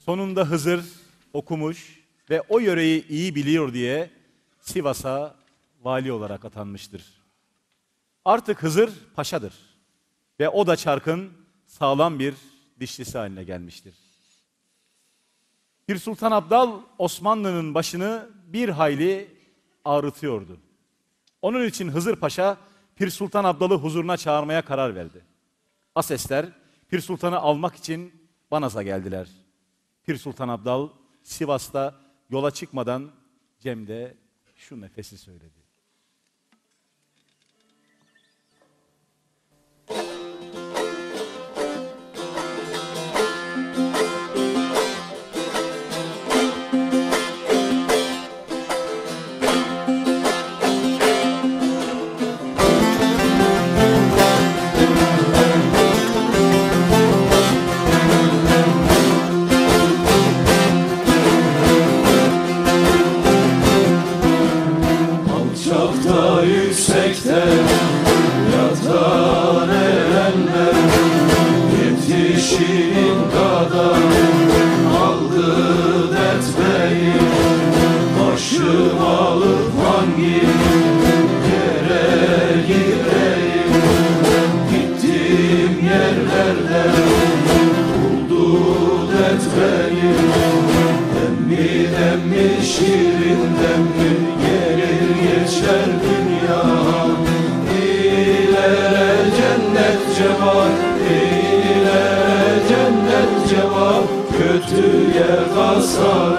Sonunda Hızır okumuş ve o yöreyi iyi biliyor diye Sivas'a vali olarak atanmıştır. Artık Hızır paşadır ve o da çarkın sağlam bir dişlisi haline gelmiştir. Pir Sultan Abdal Osmanlı'nın başını bir hayli ağrıtıyordu. Onun için Hızır Paşa Pir Sultan Abdal'ı huzuruna çağırmaya karar verdi. Asesler Pir Sultan'ı almak için Banaz'a geldiler.'' Pir Sultan Abdal Sivas'ta yola çıkmadan Cem'de şu nefesi söyledi. sun.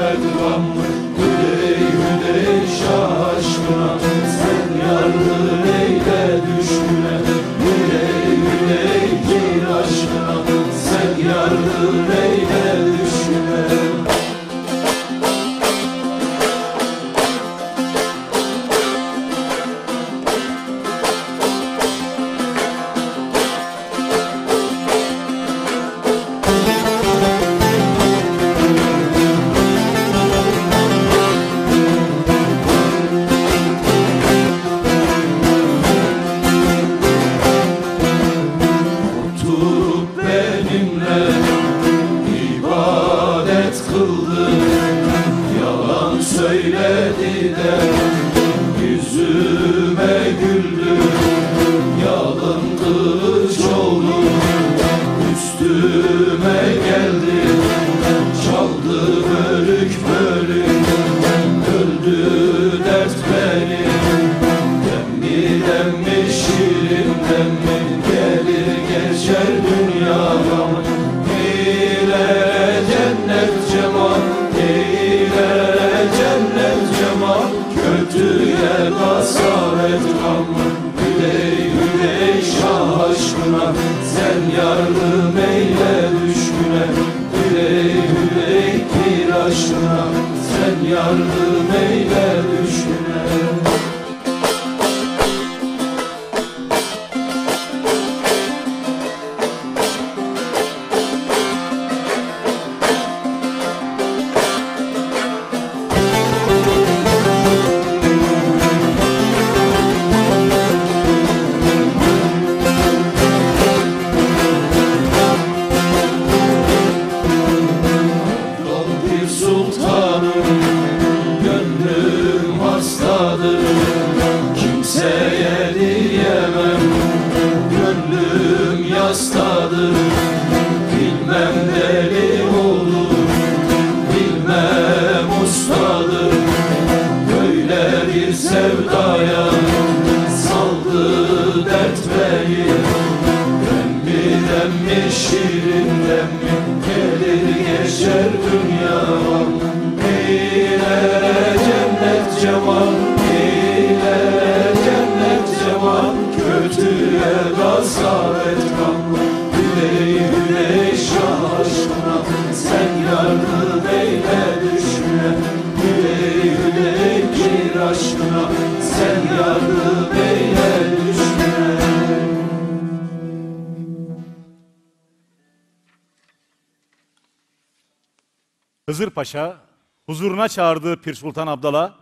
Paşa huzuruna çağırdığı Pir Sultan Abdal'a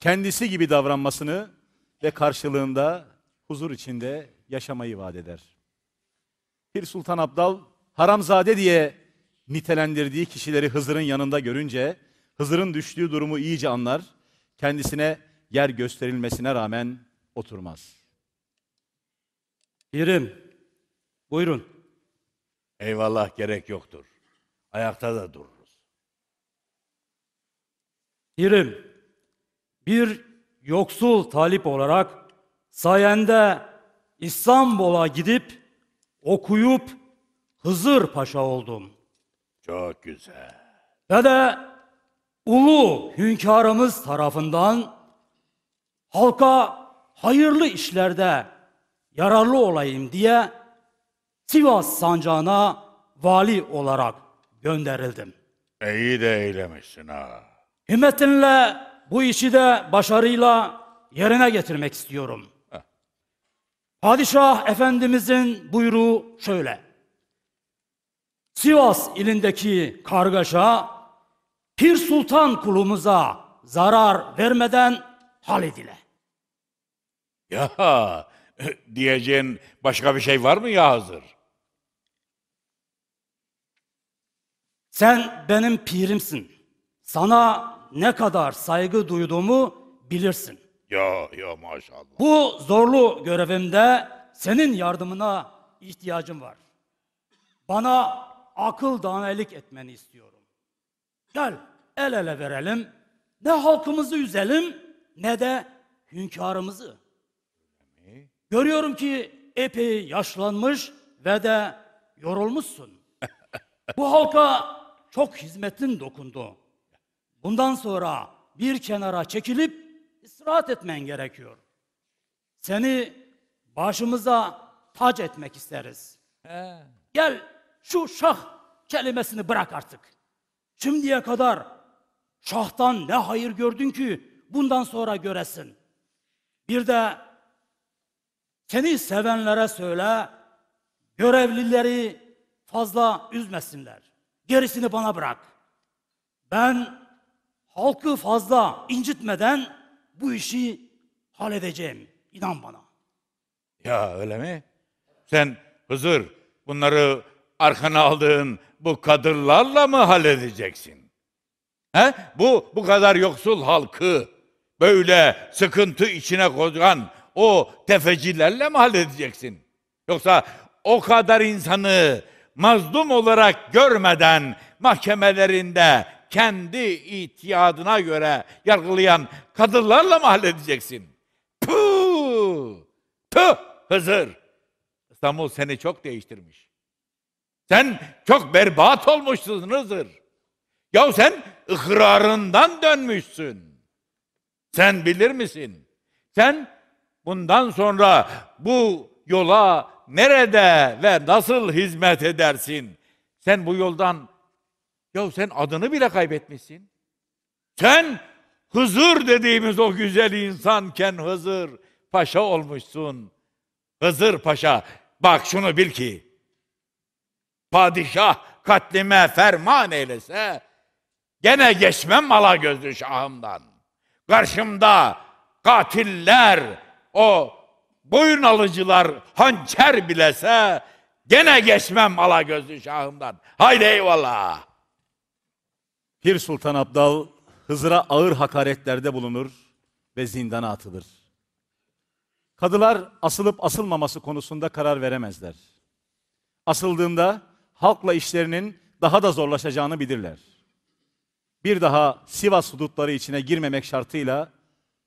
kendisi gibi davranmasını ve karşılığında huzur içinde yaşamayı vaat eder. Pir Sultan Abdal haramzade diye nitelendirdiği kişileri Hızır'ın yanında görünce Hızır'ın düştüğü durumu iyice anlar. Kendisine yer gösterilmesine rağmen oturmaz. Pirim, buyurun. Eyvallah gerek yoktur. Ayakta da durur. Pirim, bir yoksul talip olarak sayende İstanbul'a gidip okuyup Hızır Paşa oldum. Çok güzel. Ve de ulu hünkârımız tarafından halka hayırlı işlerde yararlı olayım diye Sivas sancağına vali olarak gönderildim. İyi de eylemişsin ha. Himmetinle bu işi de başarıyla yerine getirmek istiyorum. Padişah Efendimizin buyruğu şöyle. Sivas ilindeki kargaşa Pir Sultan kulumuza zarar vermeden halledile. Ya diyeceğin başka bir şey var mı ya hazır? Sen benim pirimsin. Sana ne kadar saygı duyduğumu bilirsin. Yo yo maşallah. Bu zorlu görevimde senin yardımına ihtiyacım var. Bana akıl danelik etmeni istiyorum. Gel el ele verelim. Ne halkımızı üzelim ne de hünkârımızı. Görüyorum ki epey yaşlanmış ve de yorulmuşsun. Bu halka çok hizmetin dokundu. Bundan sonra bir kenara çekilip istirahat etmen gerekiyor. Seni başımıza tac etmek isteriz. Gel şu şah kelimesini bırak artık. Şimdiye kadar şahtan ne hayır gördün ki bundan sonra göresin. Bir de seni sevenlere söyle, görevlileri fazla üzmesinler. Gerisini bana bırak. Ben halkı fazla incitmeden bu işi halledeceğim. İnan bana. Ya öyle mi? Sen Hızır bunları arkana aldığın bu kadırlarla mı halledeceksin? He? Bu bu kadar yoksul halkı böyle sıkıntı içine koyan o tefecilerle mi halledeceksin? Yoksa o kadar insanı mazlum olarak görmeden mahkemelerinde kendi itiyadına göre yargılayan kadınlarla mı halledeceksin? Puh! Puh! Hızır! İstanbul seni çok değiştirmiş. Sen çok berbat olmuşsun Hızır. Ya sen ıkrarından dönmüşsün. Sen bilir misin? Sen bundan sonra bu yola nerede ve nasıl hizmet edersin? Sen bu yoldan ya sen adını bile kaybetmişsin. Sen Hızır dediğimiz o güzel insanken Hızır Paşa olmuşsun. Hızır Paşa bak şunu bil ki padişah katlime ferman eylese gene geçmem mala gözlü şahımdan. Karşımda katiller o boyun alıcılar hançer bilese gene geçmem mala gözlü şahımdan. Haydi eyvallah. Pir Sultan Abdal Hızır'a ağır hakaretlerde bulunur ve zindana atılır. Kadılar asılıp asılmaması konusunda karar veremezler. Asıldığında halkla işlerinin daha da zorlaşacağını bilirler. Bir daha Sivas hudutları içine girmemek şartıyla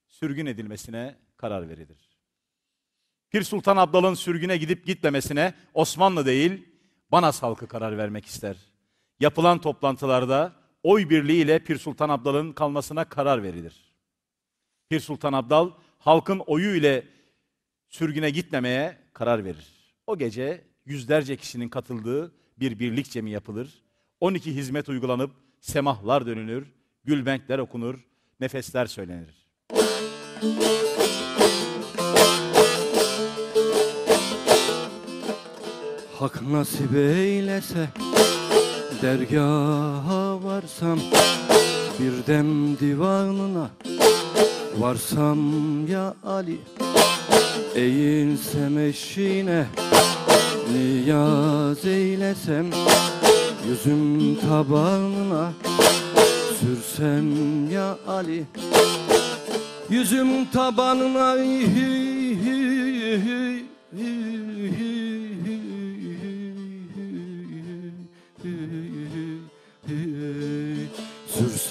sürgün edilmesine karar verilir. Pir Sultan Abdal'ın sürgüne gidip gitmemesine Osmanlı değil, Banas halkı karar vermek ister. Yapılan toplantılarda oy birliğiyle Pir Sultan Abdal'ın kalmasına karar verilir. Pir Sultan Abdal halkın oyu ile sürgüne gitmemeye karar verir. O gece yüzlerce kişinin katıldığı bir birlik cemi yapılır. 12 hizmet uygulanıp semahlar dönülür, gülbenkler okunur, nefesler söylenir. Hak nasip eylese dergaha varsam Bir dem divanına varsam ya Ali Eğilsem eşine niyaz eylesem Yüzüm tabanına sürsem ya Ali Yüzüm tabanına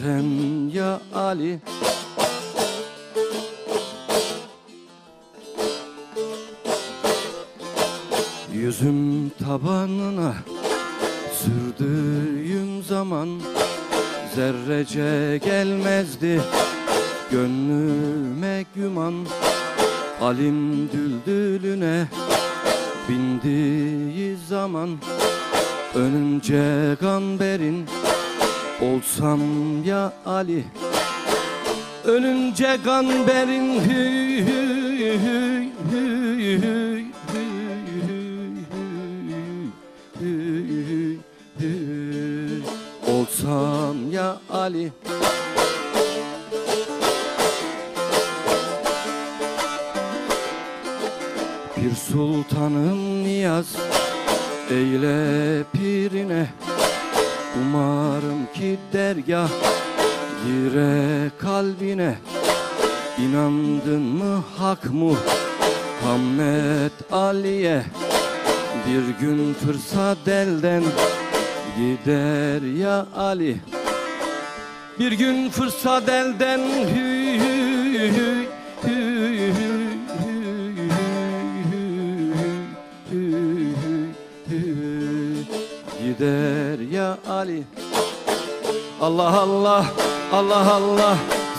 Sürsem ya Ali. Yüzüm tabanına sürdüğüm zaman Zerrece gelmezdi. Gönlüme güman Alim düldülüne bindiği zaman Önümce gamberin olsam ya Ali Ölünce hü hü hü hü hü hü Olsam ya Ali Bir sultanım niyaz eyle pirine Umarım ki dergah gire kalbine İnandın mı hak mı Muhammed Ali'ye Bir gün fırsat elden gider ya Ali Bir gün fırsat elden hü hü hü gider Ali. Allah Allah Allah Allah.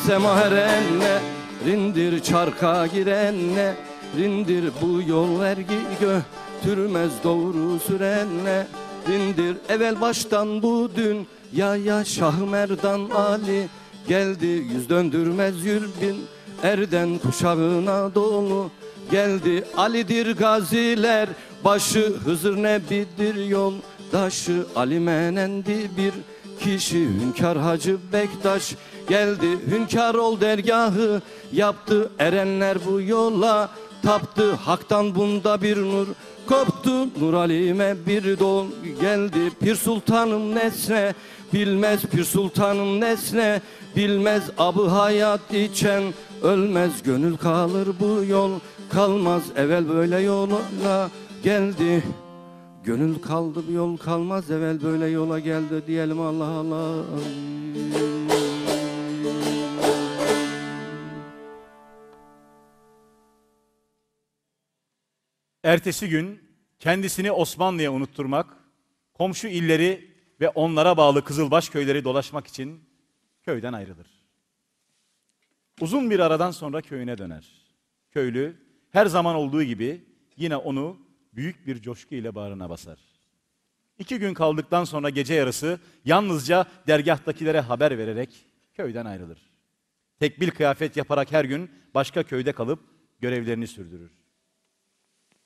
Sema erenle rindir çarka girenle rindir bu yol vergi götürmez doğru sürenle. Rindir evvel baştan bu dün ya ya Şah Merdan Ali. Geldi yüz döndürmez yürbin erden kuşağına dolu. Geldi Ali'dir gaziler başı Hızır Nebidir yoldaşı Ali Menendi bir kişi Hünkar Hacı Bektaş. Geldi Hünkar ol dergahı yaptı erenler bu yola. Taptı haktan bunda bir nur koptu Nur Ali'me bir dol geldi Pir Sultanım nesne bilmez Pir Sultanım nesne. Bilmez abı hayat içen ölmez gönül kalır bu yol. Kalmaz evvel böyle yola geldi Gönül kaldı bir yol kalmaz evvel böyle yola geldi diyelim Allah Allah. Ertesi gün kendisini Osmanlı'ya unutturmak, komşu illeri ve onlara bağlı Kızılbaş köyleri dolaşmak için köyden ayrılır. Uzun bir aradan sonra köyüne döner. Köylü her zaman olduğu gibi yine onu büyük bir coşku ile bağrına basar. İki gün kaldıktan sonra gece yarısı yalnızca dergahtakilere haber vererek köyden ayrılır. Tekbil kıyafet yaparak her gün başka köyde kalıp görevlerini sürdürür.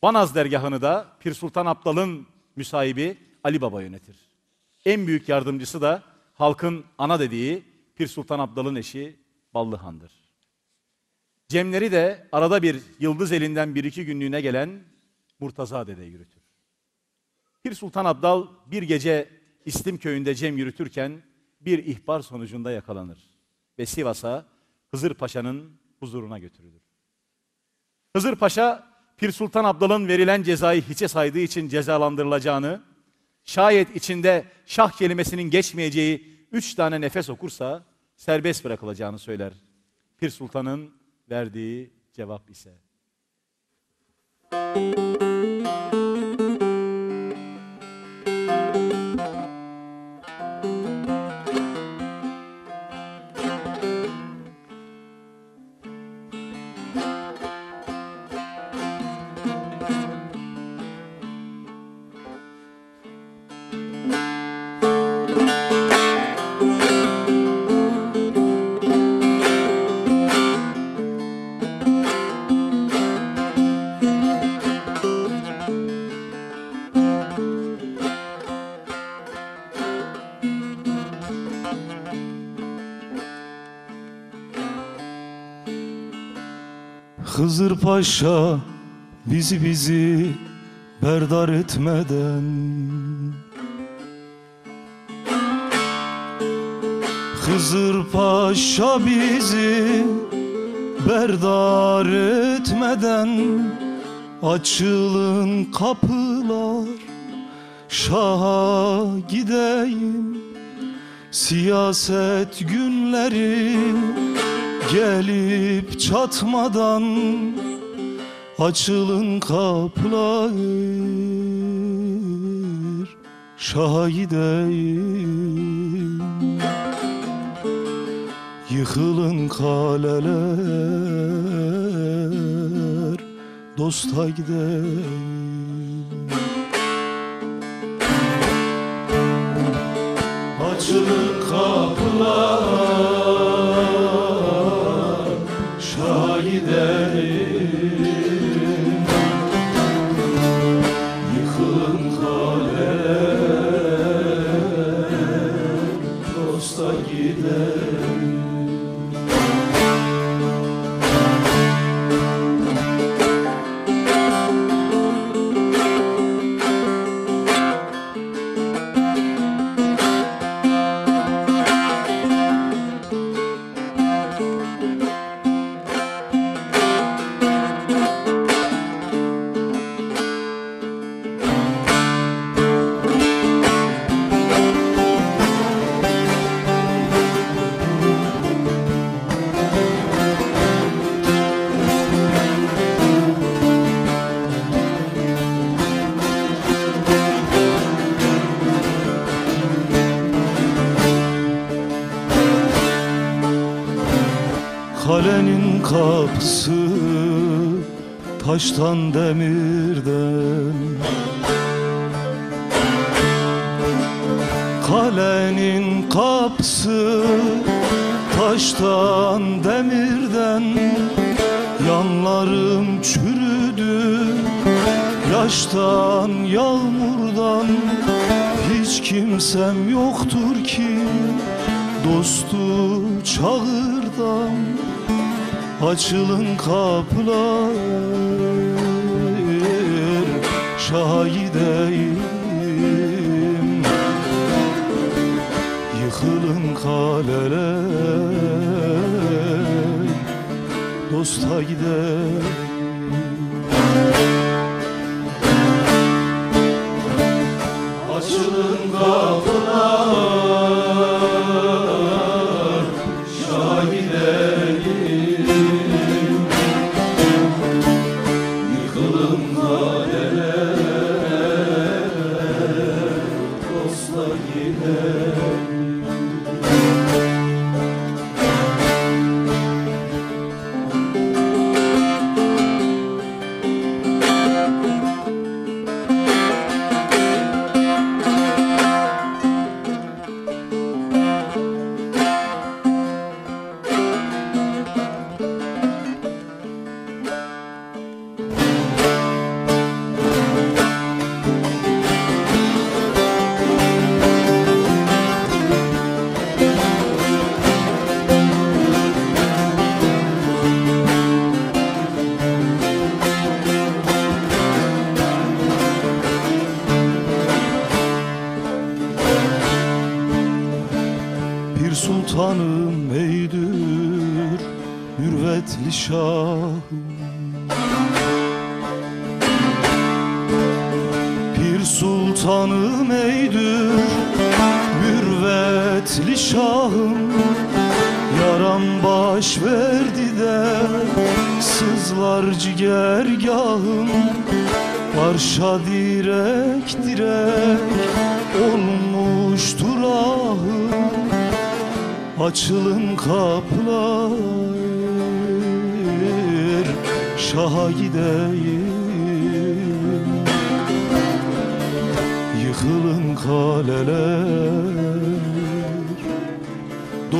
Banaz dergahını da Pir Sultan Abdal'ın müsahibi Ali Baba yönetir. En büyük yardımcısı da halkın ana dediği Pir Sultan Abdal'ın eşi Ballıhan'dır. Cemleri de arada bir yıldız elinden bir iki günlüğüne gelen Murtaza Dede yürütür. Pir Sultan Abdal bir gece İslim köyünde cem yürütürken bir ihbar sonucunda yakalanır ve Sivas'a Hızır Paşa'nın huzuruna götürülür. Hızır Paşa Pir Sultan Abdal'ın verilen cezayı hiçe saydığı için cezalandırılacağını, şayet içinde şah kelimesinin geçmeyeceği üç tane nefes okursa serbest bırakılacağını söyler. Pir Sultan'ın verdiği cevap ise Paşa bizi bizi berdar etmeden. Hızır Paşa bizi berdar etmeden. Açılın kapılar Şaha gideyim. Siyaset günleri gelip çatmadan Açılın kapılar Şaha gideyim Yıkılın kaleler Dosta gideyim. Açılın kapılar taştan demirden. Kalenin kapısı taştan demirden. Yanlarım çürüdü yaştan yağmurdan. Hiç kimsem yoktur ki dostu çağırdan. Açılın kapılar Açılın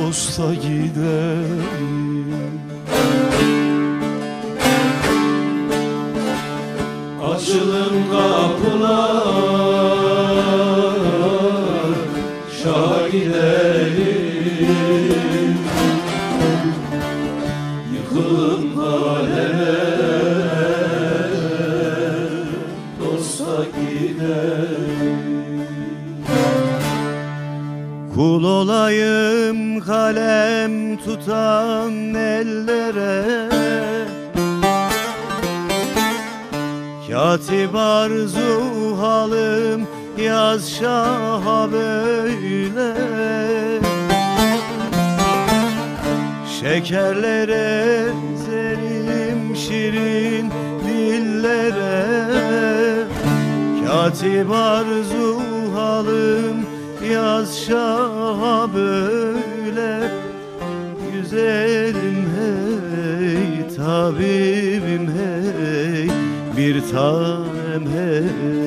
dosta giderim. Açılın kapılar Şaha gidelim. Yıkılın aleme Dosta gidelim. Kul olayım kalem tutan ellere. Katip arzu halim yaz şaha böyle. Şekerlere zerim şirin dillere. Katip arzu halim yaz şaha böyle güzelim hey Tabibim hey Bir tanem hey.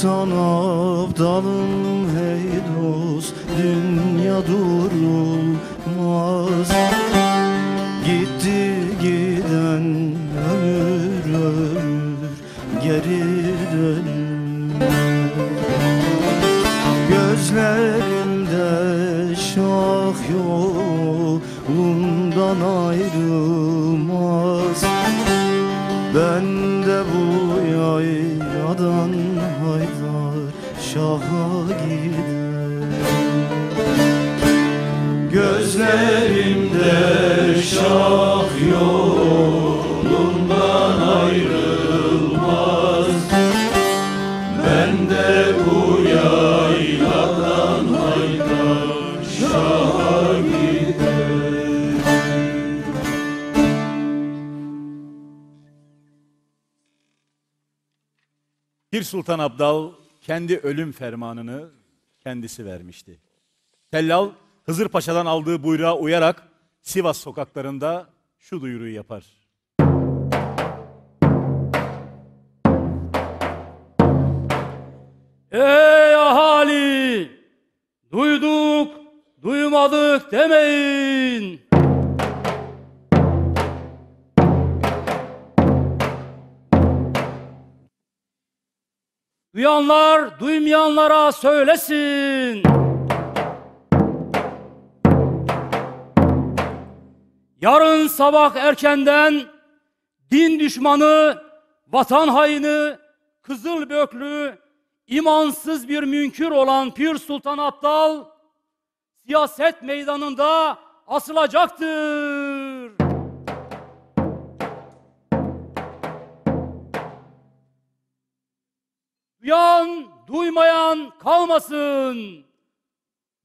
Sultan abdalım hey dost Dünya durulmaz. Gitti giden ölür ölür Geri dönmez. Gözlerimde şah yolundan ayrılmaz. Ben şaha giderim Gözlerimde şah yolundan ayrılmaz. Ben de bu yayladan haydar şaha giderim Pir Sultan Abdal kendi ölüm fermanını kendisi vermişti. Tellal Hızır Paşa'dan aldığı buyruğa uyarak Sivas sokaklarında şu duyuruyu yapar. Ey ahali! Duyduk, duymadık demeyin. Duyanlar duymayanlara söylesin. Yarın sabah erkenden din düşmanı, vatan haini, kızıl böklü, imansız bir münkür olan Pir Sultan Abdal siyaset meydanında asılacaktır. Duymayan kalmasın.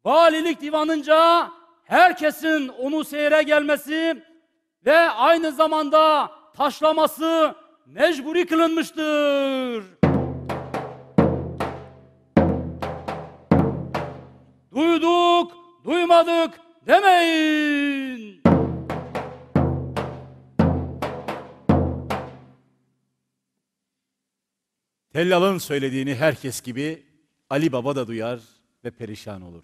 Valilik divanınca herkesin onu seyre gelmesi ve aynı zamanda taşlaması mecburi kılınmıştır. Duyduk, duymadık demeyin. Tellal'ın söylediğini herkes gibi Ali Baba da duyar ve perişan olur.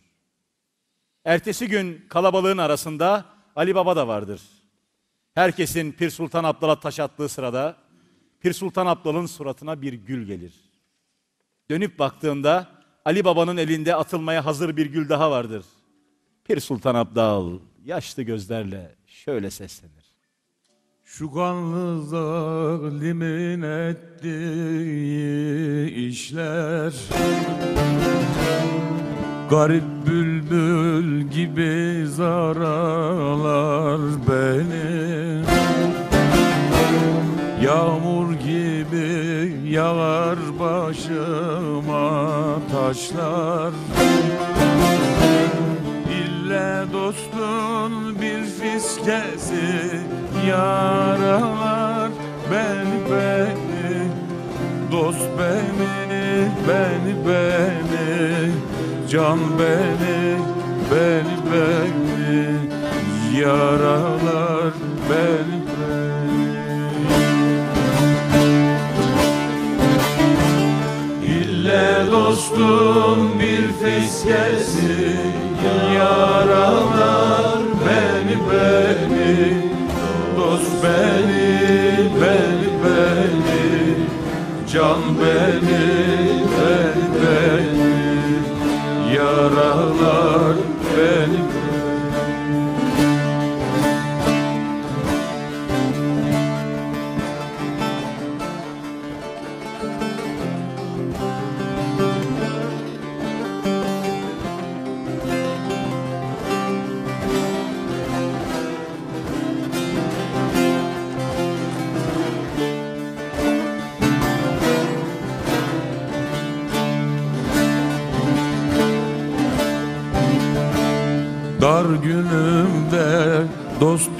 Ertesi gün kalabalığın arasında Ali Baba da vardır. Herkesin Pir Sultan Abdal'a taş attığı sırada Pir Sultan Abdal'ın suratına bir gül gelir. Dönüp baktığında Ali Baba'nın elinde atılmaya hazır bir gül daha vardır. Pir Sultan Abdal yaşlı gözlerle şöyle seslenir. Şu kanlı zalimin ettiği işler. Garip bülbül gibi zaralar beni. Yağmur gibi yağar başıma taşlar. İlle dostun bir fiskesi yaralar beni beni. Dost beni, beni, beni. Can beni, beni, beni. Yaralar beni, İlle dostum bir fiskesi Yaralar beni beni Dost beni, beni, beni Can beni, beni, beni. Yaralar beni, Dar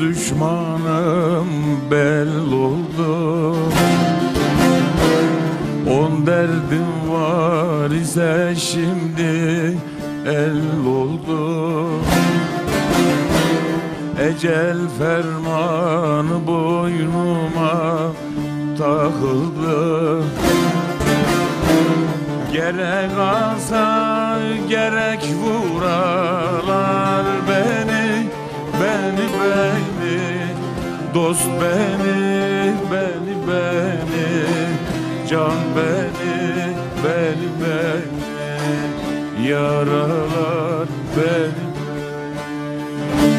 düşmanım bel oldu. On derdim var ise şimdi el oldu. Ecel fermanı boynuma takıldı. Gerek asa Dost beni beni beni. Can beni beni beni. Yaralar beni. Gerek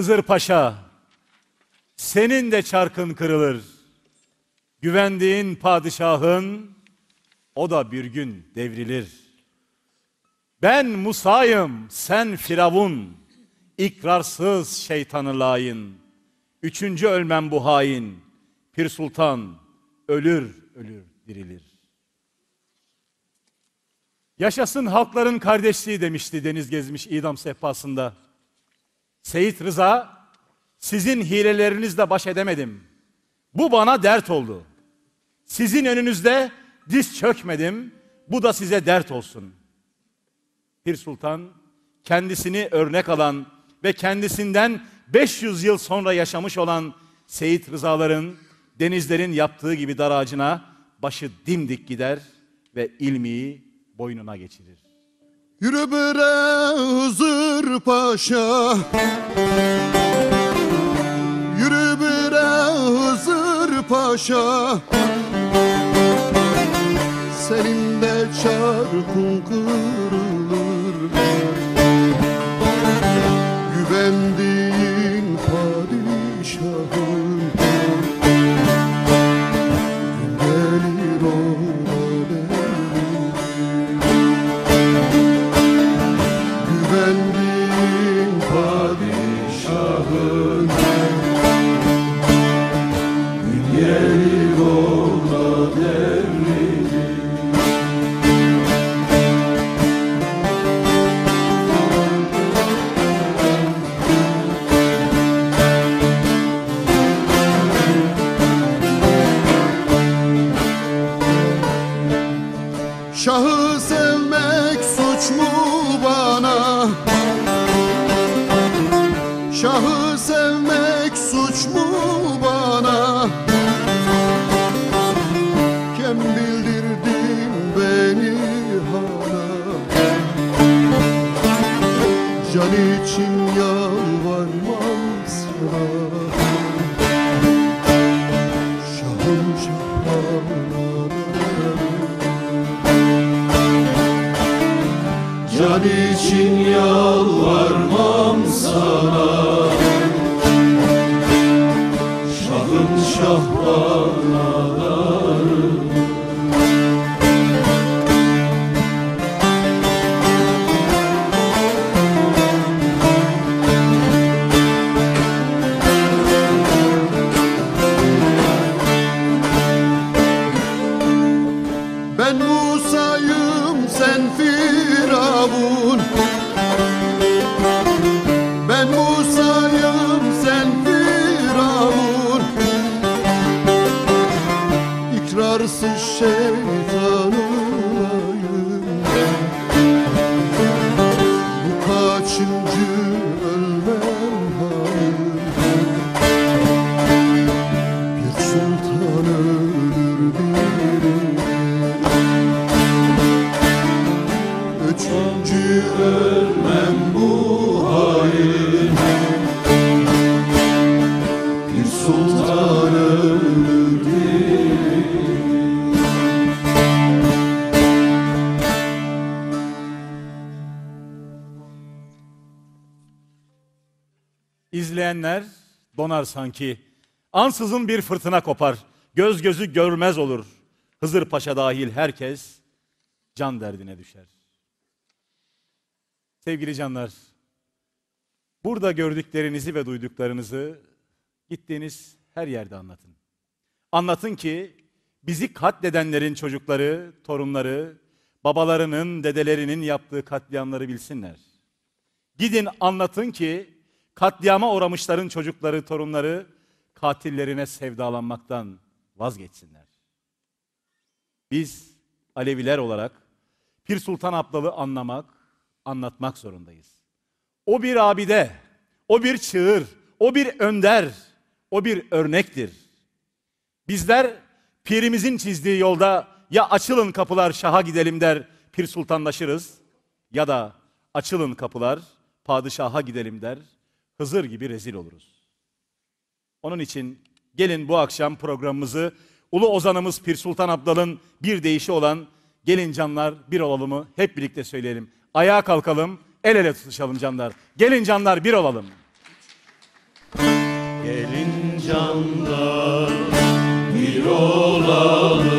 Hızır Paşa, senin de çarkın kırılır. Güvendiğin padişahın, o da bir gün devrilir. Ben Musa'yım, sen Firavun, ikrarsız şeytanı layın. Üçüncü ölmem bu hain, Pir Sultan ölür ölür dirilir. Yaşasın halkların kardeşliği demişti Deniz Gezmiş idam sehpasında. Seyit Rıza, sizin hilelerinizle baş edemedim. Bu bana dert oldu. Sizin önünüzde diz çökmedim. Bu da size dert olsun. Pir Sultan kendisini örnek alan ve kendisinden 500 yıl sonra yaşamış olan Seyit Rızaların denizlerin yaptığı gibi dar ağacına başı dimdik gider ve ilmiyi boynuna geçirir. Yürü bre Hızır Paşa. Yürü bre Hızır Paşa. Senin de çarkın kırık yanar sanki. Ansızın bir fırtına kopar. Göz gözü görmez olur. Hızır Paşa dahil herkes can derdine düşer. Sevgili canlar, burada gördüklerinizi ve duyduklarınızı gittiğiniz her yerde anlatın. Anlatın ki bizi katledenlerin çocukları, torunları, babalarının, dedelerinin yaptığı katliamları bilsinler. Gidin anlatın ki katliama uğramışların çocukları, torunları katillerine sevdalanmaktan vazgeçsinler. Biz Aleviler olarak Pir Sultan Abdal'ı anlamak, anlatmak zorundayız. O bir abide, o bir çığır, o bir önder, o bir örnektir. Bizler pirimizin çizdiği yolda ya açılın kapılar şaha gidelim der pir sultanlaşırız ya da açılın kapılar padişaha gidelim der Hızır gibi rezil oluruz. Onun için gelin bu akşam programımızı Ulu Ozanımız Pir Sultan Abdal'ın bir deyişi olan gelin canlar bir olalımı hep birlikte söyleyelim. Ayağa kalkalım, el ele tutuşalım canlar. Gelin canlar bir olalım. Gelin canlar bir olalım.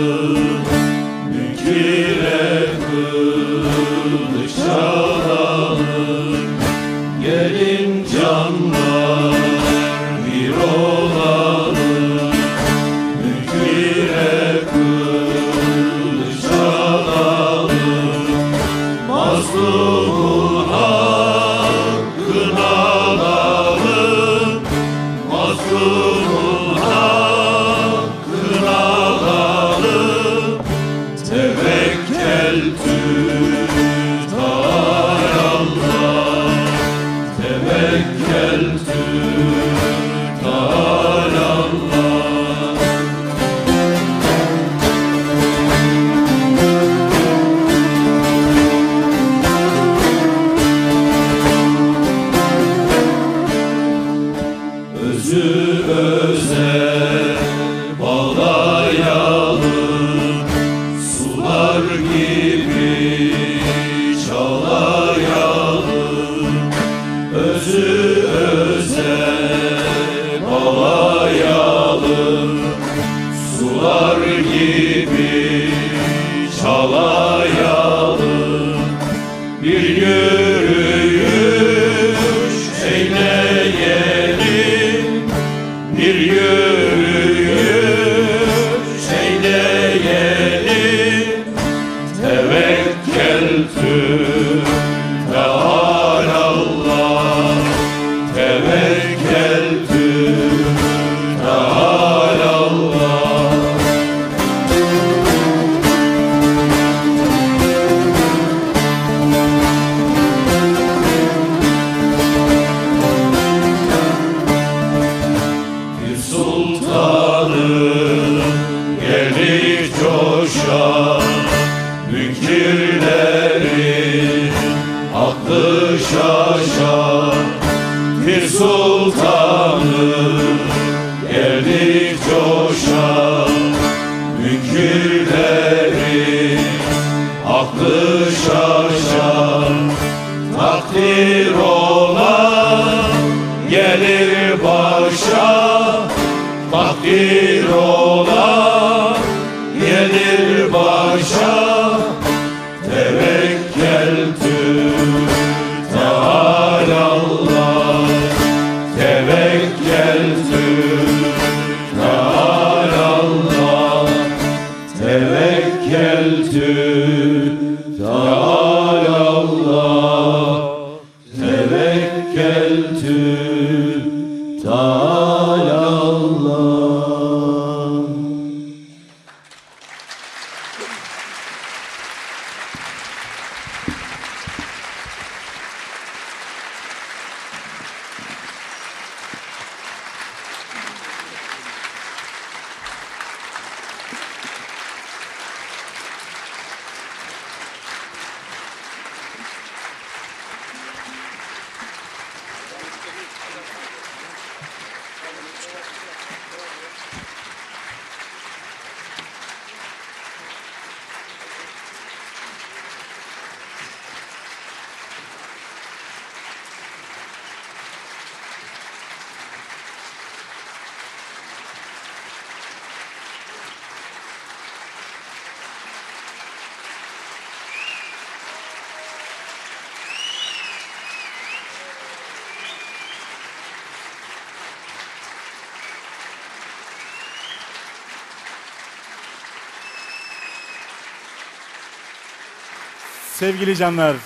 Sevgili canlar,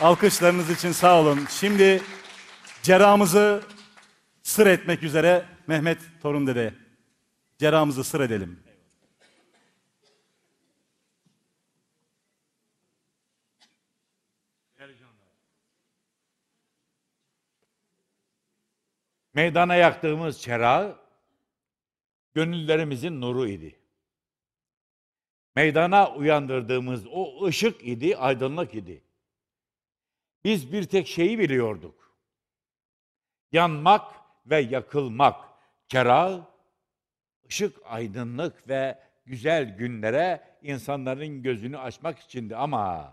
alkışlarınız için sağ olun. Şimdi ceramızı sır etmek üzere Mehmet Torun Dede. Ceramızı sır edelim. Meydana yaktığımız çerağı gönüllerimizin nuru idi. Meydana uyandırdığımız o ışık idi, aydınlık idi. Biz bir tek şeyi biliyorduk. Yanmak ve yakılmak. Çerağı, ışık, aydınlık ve güzel günlere insanların gözünü açmak içindi ama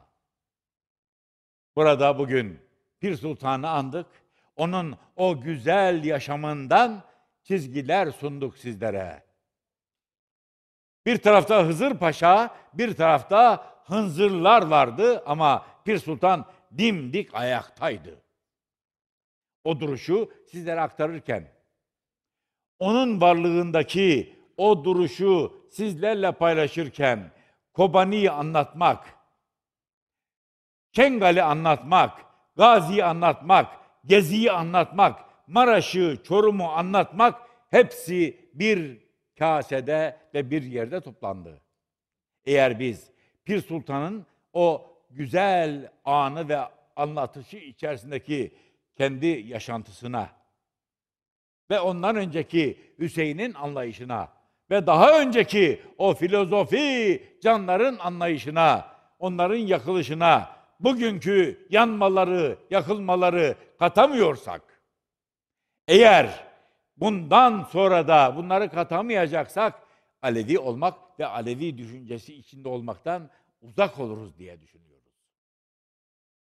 burada bugün Pir Sultan'ı andık. Onun o güzel yaşamından çizgiler sunduk sizlere. Bir tarafta Hızır Paşa, bir tarafta hınzırlar vardı ama Pir Sultan dimdik ayaktaydı. O duruşu sizlere aktarırken, onun varlığındaki o duruşu sizlerle paylaşırken, Kobani'yi anlatmak, Çengal'i anlatmak, Gazi'yi anlatmak, Gezi'yi anlatmak, Maraş'ı, Çorum'u anlatmak hepsi bir kasede ve bir yerde toplandı. Eğer biz Pir Sultan'ın o güzel anı ve anlatışı içerisindeki kendi yaşantısına ve ondan önceki Hüseyin'in anlayışına ve daha önceki o filozofi canların anlayışına, onların yakılışına, bugünkü yanmaları, yakılmaları katamıyorsak, eğer bundan sonra da bunları katamayacaksak, Alevi olmak ve Alevi düşüncesi içinde olmaktan uzak oluruz diye düşünüyoruz.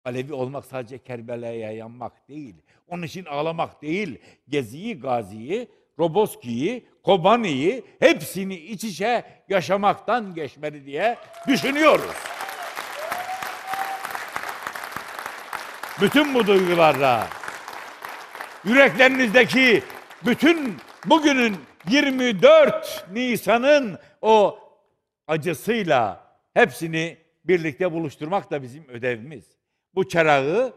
Alevi olmak sadece Kerbela'ya yanmak değil. Onun için ağlamak değil. Geziyi, Gazi'yi Roboski'yi, Kobani'yi hepsini iç içe yaşamaktan geçmeli diye düşünüyoruz. Bütün bu duygularla yüreklerinizdeki bütün bugünün 24 Nisan'ın o acısıyla hepsini birlikte buluşturmak da bizim ödevimiz. Bu çırağı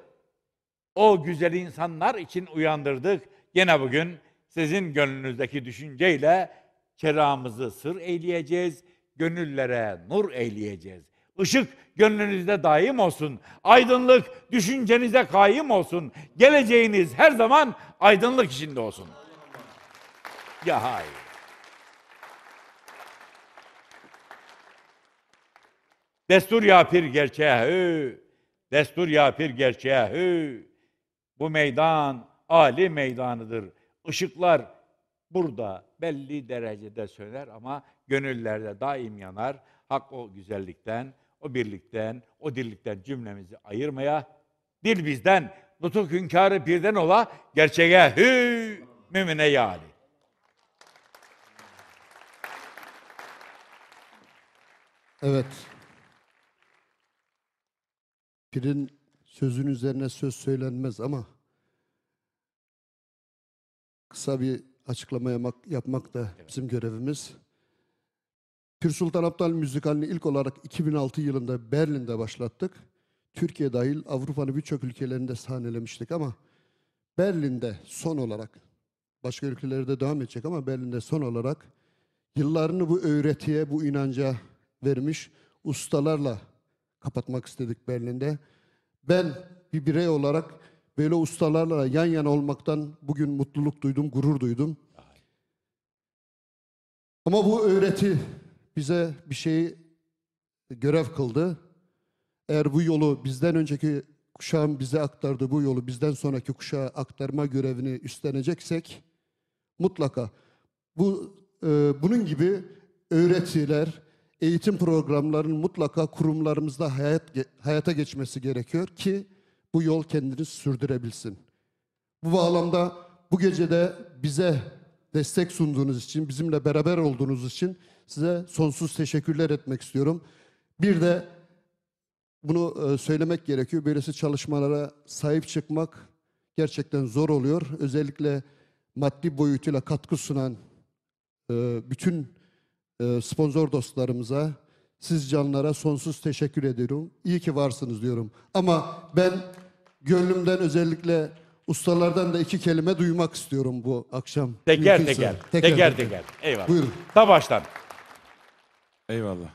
o güzel insanlar için uyandırdık. Gene bugün sizin gönlünüzdeki düşünceyle çırağımızı sır eyleyeceğiz, gönüllere nur eyleyeceğiz. Işık gönlünüzde daim olsun. Aydınlık düşüncenize kaim olsun. Geleceğiniz her zaman aydınlık içinde olsun. Ya hayır. Destur yapir gerçeğe hü. Destur yapir gerçeğe hü. Bu meydan Ali meydanıdır. Işıklar burada belli derecede söner ama gönüllerde daim yanar. Hak o güzellikten, o birlikten, o dirlikten cümlemizi ayırmaya, dil bizden, nutuk hünkârı birden ola, gerçeğe hü mümine yâli. Evet. Pirin sözün üzerine söz söylenmez ama kısa bir açıklama yapmak, da bizim görevimiz. Pir Sultan Abdal müzikalini ilk olarak 2006 yılında Berlin'de başlattık. Türkiye dahil Avrupa'nın birçok ülkelerinde sahnelemiştik ama Berlin'de son olarak başka ülkelerde devam edecek ama Berlin'de son olarak yıllarını bu öğretiye, bu inanca vermiş ustalarla kapatmak istedik Berlin'de. Ben bir birey olarak böyle ustalarla yan yana olmaktan bugün mutluluk duydum, gurur duydum. Ama bu öğreti bize bir şeyi görev kıldı. Eğer bu yolu bizden önceki kuşağın bize aktardığı bu yolu bizden sonraki kuşağa aktarma görevini üstleneceksek mutlaka bu e, bunun gibi öğretiler, eğitim programlarının mutlaka kurumlarımızda hayat hayata geçmesi gerekiyor ki bu yol kendini sürdürebilsin. Bu bağlamda bu gecede bize destek sunduğunuz için, bizimle beraber olduğunuz için size sonsuz teşekkürler etmek istiyorum. Bir de bunu e, söylemek gerekiyor. Böylesi çalışmalara sahip çıkmak gerçekten zor oluyor. Özellikle maddi boyutuyla katkı sunan e, bütün sponsor dostlarımıza, siz canlara sonsuz teşekkür ediyorum. İyi ki varsınız diyorum. Ama ben gönlümden özellikle ustalardan da iki kelime duymak istiyorum bu akşam. Teker Mümkünse. teker, teker teker. Eyvallah. Buyurun. Ta baştan. Eyvallah.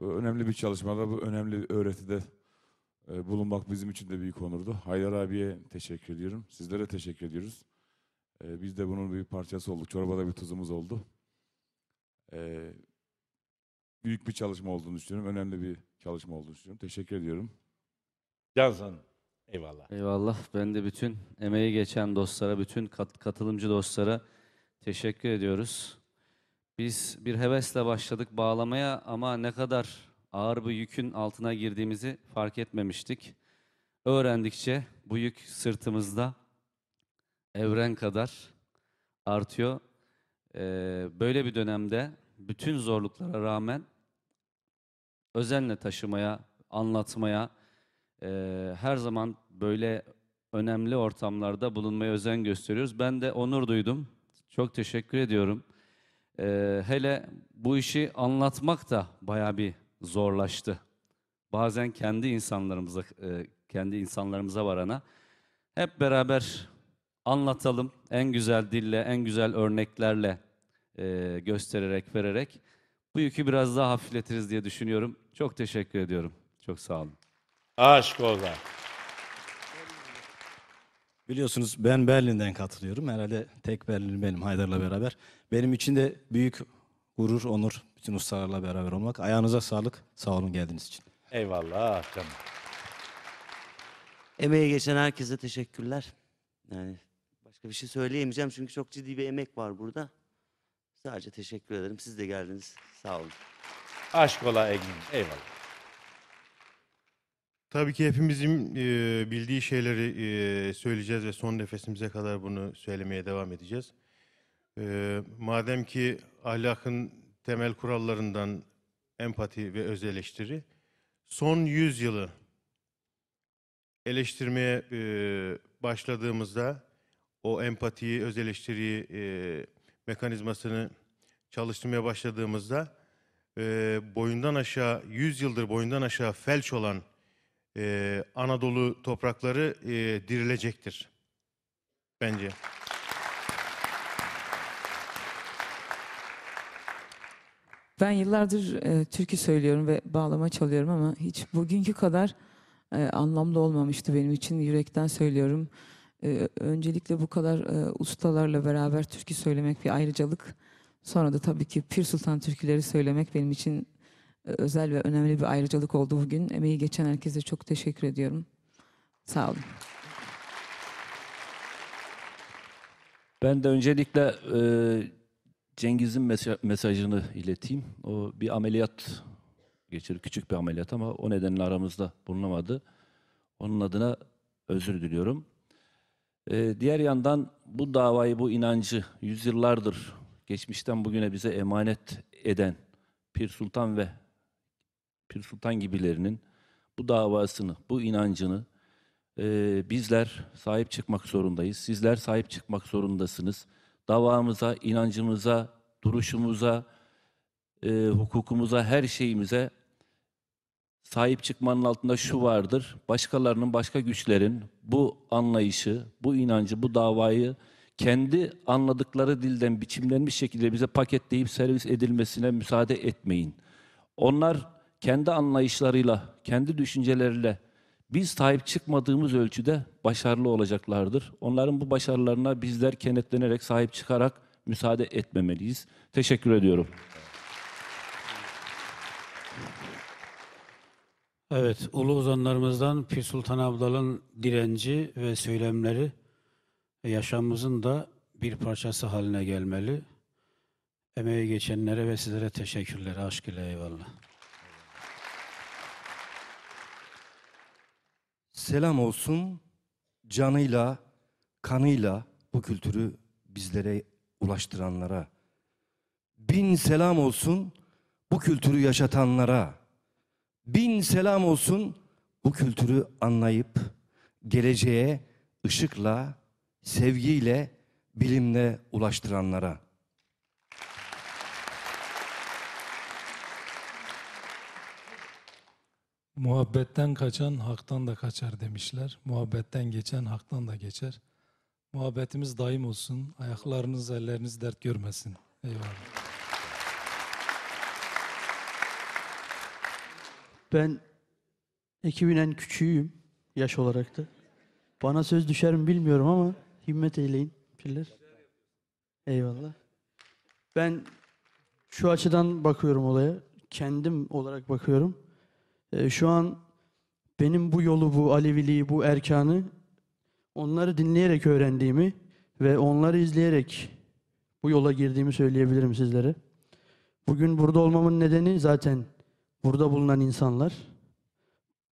Bu önemli bir çalışmada, bu önemli bir öğretide e, bulunmak bizim için de büyük onurdu. Haydar abiye teşekkür ediyorum. Sizlere teşekkür ediyoruz. E, biz de bunun bir parçası olduk. Çorbada bir tuzumuz oldu. E, büyük bir çalışma olduğunu düşünüyorum. Önemli bir çalışma olduğunu düşünüyorum. Teşekkür ediyorum. Cansın. Eyvallah. Eyvallah. Ben de bütün emeği geçen dostlara, bütün kat- katılımcı dostlara teşekkür ediyoruz. Biz bir hevesle başladık bağlamaya ama ne kadar ağır bir yükün altına girdiğimizi fark etmemiştik. Öğrendikçe bu yük sırtımızda evren kadar artıyor. Ee, böyle bir dönemde bütün zorluklara rağmen özenle taşımaya, anlatmaya, Eee, her zaman böyle önemli ortamlarda bulunmaya özen gösteriyoruz. Ben de onur duydum. Çok teşekkür ediyorum. Eee, hele bu işi anlatmak da bayağı bir zorlaştı. Bazen kendi insanlarımıza, eee, kendi insanlarımıza varana hep beraber anlatalım en güzel dille, en güzel örneklerle eee, göstererek, vererek bu yükü biraz daha hafifletiriz diye düşünüyorum. Çok teşekkür ediyorum. Çok sağ olun. Aşk olsun. Biliyorsunuz ben Berlin'den katılıyorum. Herhalde tek Berlin benim Haydar'la beraber. Benim için de büyük gurur, onur bütün ustalarla beraber olmak. Ayağınıza sağlık. Sağ olun geldiğiniz için. Eyvallah canım. Emeği geçen herkese teşekkürler. Yani başka bir şey söyleyemeyeceğim çünkü çok ciddi bir emek var burada. Sadece teşekkür ederim. Siz de geldiniz. Sağ olun. Aşk ola Engin. Eyvallah. Tabii ki hepimizin e, bildiği şeyleri e, söyleyeceğiz ve son nefesimize kadar bunu söylemeye devam edeceğiz. Ee, madem ki ahlakın temel kurallarından empati ve öz eleştiri, son 100 yılı eleştirmeye e, başladığımızda o empatiyi, öz eleştiriyi, e, mekanizmasını çalıştırmaya başladığımızda e, boyundan aşağı, 100 yıldır boyundan aşağı felç olan e, Anadolu toprakları e, dirilecektir. Bence. Ben yıllardır e, türkü söylüyorum ve bağlama çalıyorum ama hiç bugünkü kadar e, anlamlı olmamıştı benim için. Yürekten söylüyorum. E, öncelikle bu kadar e, ustalarla beraber türkü söylemek bir ayrıcalık. Sonra da tabii ki Pir Sultan türküleri söylemek benim için e, özel ve önemli bir ayrıcalık oldu bugün. Emeği geçen herkese çok teşekkür ediyorum. Sağ olun. Ben de öncelikle e, Cengiz'in mesa- mesajını ileteyim. O bir ameliyat geçirdi, küçük bir ameliyat ama o nedenle aramızda bulunamadı. Onun adına özür diliyorum. E, diğer yandan bu davayı, bu inancı yüzyıllardır geçmişten bugüne bize emanet eden Pir Sultan ve Pir Sultan gibilerinin bu davasını, bu inancını ee, bizler sahip çıkmak zorundayız. Sizler sahip çıkmak zorundasınız. Davamıza, inancımıza, duruşumuza, e, hukukumuza, her şeyimize sahip çıkmanın altında şu vardır. Başkalarının, başka güçlerin bu anlayışı, bu inancı, bu davayı kendi anladıkları dilden biçimlenmiş şekilde bize paketleyip servis edilmesine müsaade etmeyin. Onlar kendi anlayışlarıyla, kendi düşünceleriyle biz sahip çıkmadığımız ölçüde başarılı olacaklardır. Onların bu başarılarına bizler kenetlenerek, sahip çıkarak müsaade etmemeliyiz. Teşekkür ediyorum. Evet, ulu ozanlarımızdan Pir Sultan Abdal'ın direnci ve söylemleri yaşamımızın da bir parçası haline gelmeli. Emeği geçenlere ve sizlere teşekkürler. Aşk ile eyvallah. Selam olsun canıyla, kanıyla bu kültürü bizlere ulaştıranlara. Bin selam olsun bu kültürü yaşatanlara. Bin selam olsun bu kültürü anlayıp geleceğe ışıkla, sevgiyle, bilimle ulaştıranlara. Muhabbetten kaçan haktan da kaçar demişler. Muhabbetten geçen haktan da geçer. Muhabbetimiz daim olsun. Ayaklarınız, elleriniz dert görmesin. Eyvallah. Ben ekibin en küçüğüyüm yaş olarak da. Bana söz düşer mi bilmiyorum ama himmet eyleyin pirler. Eyvallah. Ben şu açıdan bakıyorum olaya. Kendim olarak bakıyorum. Ee, şu an benim bu yolu, bu Aleviliği, bu erkanı onları dinleyerek öğrendiğimi ve onları izleyerek bu yola girdiğimi söyleyebilirim sizlere. Bugün burada olmamın nedeni zaten burada bulunan insanlar.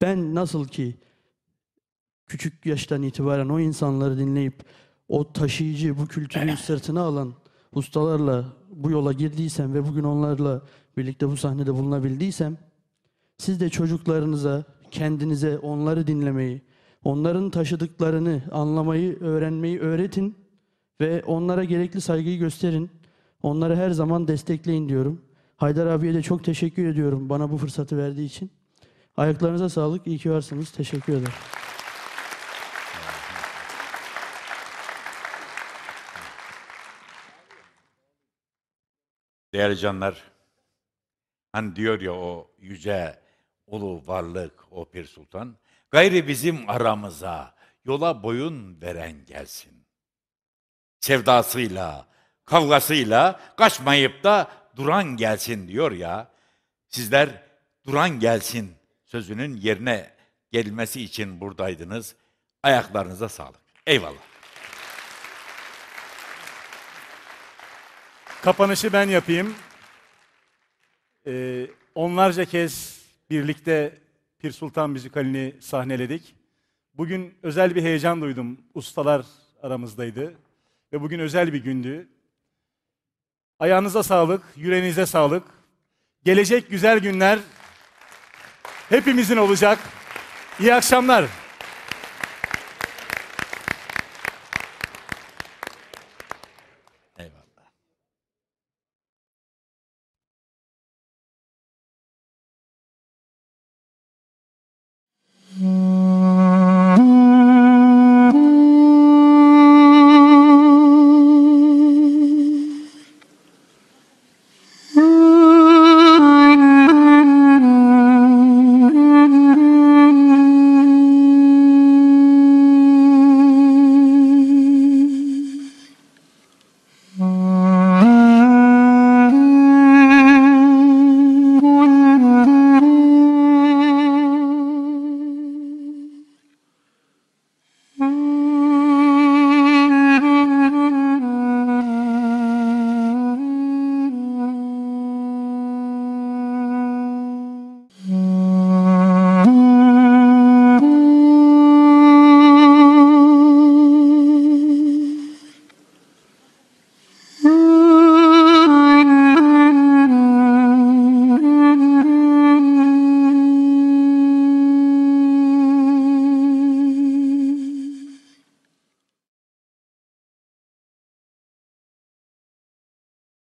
Ben nasıl ki küçük yaştan itibaren o insanları dinleyip o taşıyıcı, bu kültürü sırtına alan ustalarla bu yola girdiysem ve bugün onlarla birlikte bu sahnede bulunabildiysem siz de çocuklarınıza, kendinize onları dinlemeyi, onların taşıdıklarını anlamayı, öğrenmeyi öğretin ve onlara gerekli saygıyı gösterin. Onları her zaman destekleyin diyorum. Haydar abiye de çok teşekkür ediyorum bana bu fırsatı verdiği için. Ayaklarınıza sağlık, iyi ki varsınız. Teşekkür ederim. Değerli canlar, hani diyor ya o yüce ulu varlık o Pir Sultan, gayri bizim aramıza yola boyun veren gelsin. Sevdasıyla, kavgasıyla kaçmayıp da duran gelsin diyor ya. Sizler duran gelsin sözünün yerine gelmesi için buradaydınız. Ayaklarınıza sağlık. Eyvallah. Kapanışı ben yapayım. Ee, onlarca kez birlikte Pir Sultan müzikalini sahneledik. Bugün özel bir heyecan duydum. Ustalar aramızdaydı. Ve bugün özel bir gündü. Ayağınıza sağlık, yüreğinize sağlık. Gelecek güzel günler hepimizin olacak. İyi akşamlar.